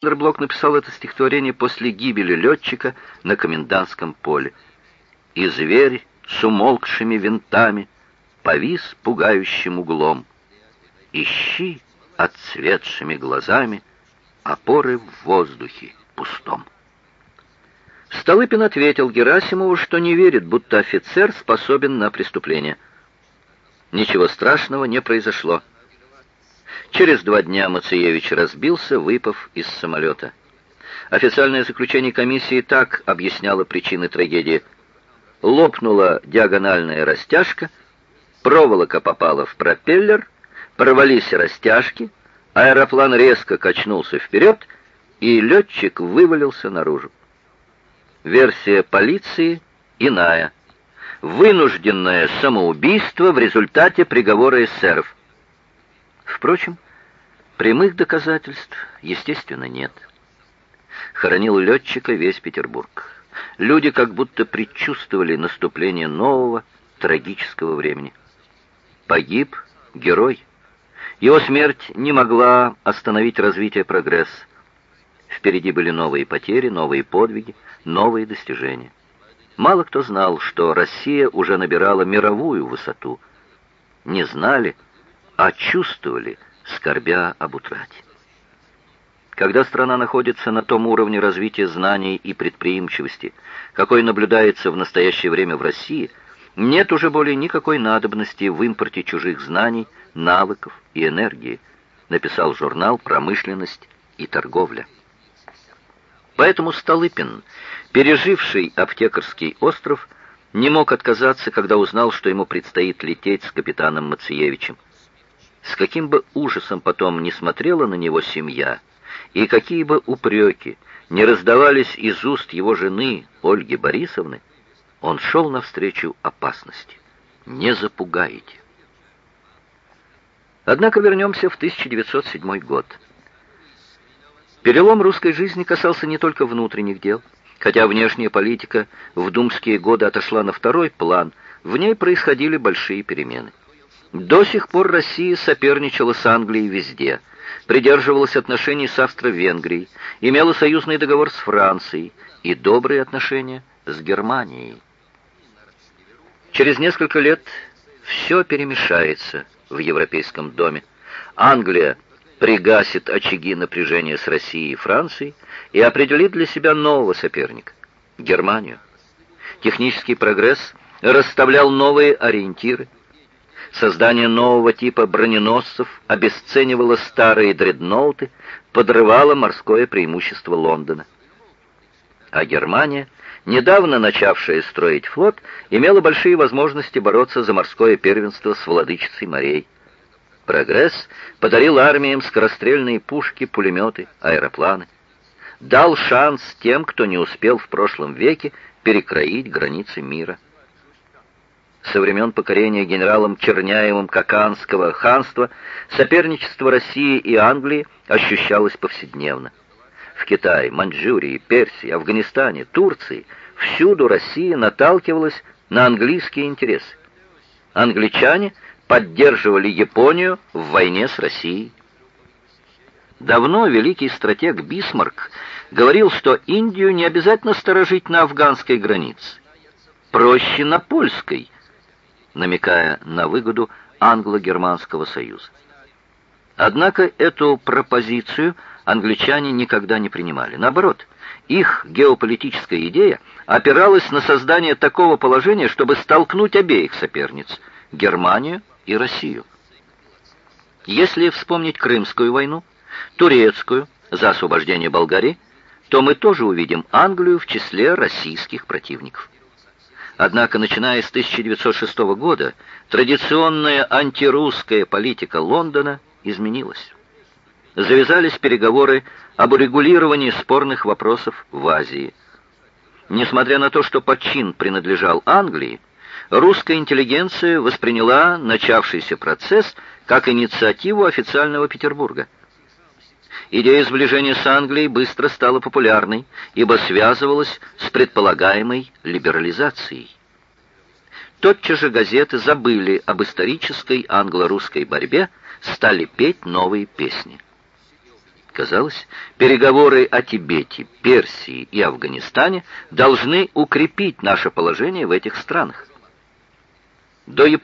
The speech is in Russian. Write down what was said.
Блок написал это стихотворение после гибели летчика на комендантском поле. «И зверь с умолкшими винтами повис пугающим углом. Ищи отцветшими глазами опоры в воздухе пустом». Столыпин ответил Герасимову, что не верит, будто офицер способен на преступление. Ничего страшного не произошло. Через два дня Мациевич разбился, выпав из самолета. Официальное заключение комиссии так объясняло причины трагедии. Лопнула диагональная растяжка, проволока попала в пропеллер, порвались растяжки, аэроплан резко качнулся вперед, и летчик вывалился наружу. Версия полиции иная. Вынужденное самоубийство в результате приговора эсеров. Впрочем, прямых доказательств, естественно, нет. Хоронил летчика весь Петербург. Люди как будто предчувствовали наступление нового трагического времени. Погиб герой. Его смерть не могла остановить развитие прогресса. Впереди были новые потери, новые подвиги, новые достижения. Мало кто знал, что Россия уже набирала мировую высоту. Не знали, а чувствовали, скорбя об утрате. Когда страна находится на том уровне развития знаний и предприимчивости, какой наблюдается в настоящее время в России, нет уже более никакой надобности в импорте чужих знаний, навыков и энергии, написал журнал «Промышленность и торговля». Поэтому Столыпин, переживший аптекарский остров, не мог отказаться, когда узнал, что ему предстоит лететь с капитаном Мациевичем. С каким бы ужасом потом не смотрела на него семья, и какие бы упреки не раздавались из уст его жены Ольги Борисовны, он шел навстречу опасности. Не запугаете. Однако вернемся в 1907 год. Перелом русской жизни касался не только внутренних дел. Хотя внешняя политика в думские годы отошла на второй план, в ней происходили большие перемены. До сих пор Россия соперничала с Англией везде, придерживалась отношений с Австро-Венгрией, имела союзный договор с Францией и добрые отношения с Германией. Через несколько лет все перемешается в европейском доме. Англия пригасит очаги напряжения с Россией и Францией и определит для себя нового соперника – Германию. Технический прогресс расставлял новые ориентиры, Создание нового типа броненосцев обесценивало старые дредноуты, подрывало морское преимущество Лондона. А Германия, недавно начавшая строить флот, имела большие возможности бороться за морское первенство с владычицей морей. Прогресс подарил армиям скорострельные пушки, пулеметы, аэропланы. Дал шанс тем, кто не успел в прошлом веке перекроить границы мира со времен покорения генералом Черняевым Каканского ханства соперничество России и Англии ощущалось повседневно. В Китае, Маньчжурии, Персии, Афганистане, Турции всюду Россия наталкивалась на английские интересы. Англичане поддерживали Японию в войне с Россией. Давно великий стратег Бисмарк говорил, что Индию не обязательно сторожить на афганской границе. Проще на польской – намекая на выгоду англо-германского союза. Однако эту пропозицию англичане никогда не принимали. Наоборот, их геополитическая идея опиралась на создание такого положения, чтобы столкнуть обеих соперниц – Германию и Россию. Если вспомнить Крымскую войну, Турецкую за освобождение Болгарии, то мы тоже увидим Англию в числе российских противников. Однако, начиная с 1906 года, традиционная антирусская политика Лондона изменилась. Завязались переговоры об урегулировании спорных вопросов в Азии. Несмотря на то, что подчин принадлежал Англии, русская интеллигенция восприняла начавшийся процесс как инициативу официального Петербурга – Идея сближения с Англией быстро стала популярной, ибо связывалась с предполагаемой либерализацией. Тотчас же газеты забыли об исторической англо-русской борьбе, стали петь новые песни. Казалось, переговоры о Тибете, Персии и Афганистане должны укрепить наше положение в этих странах. До Японии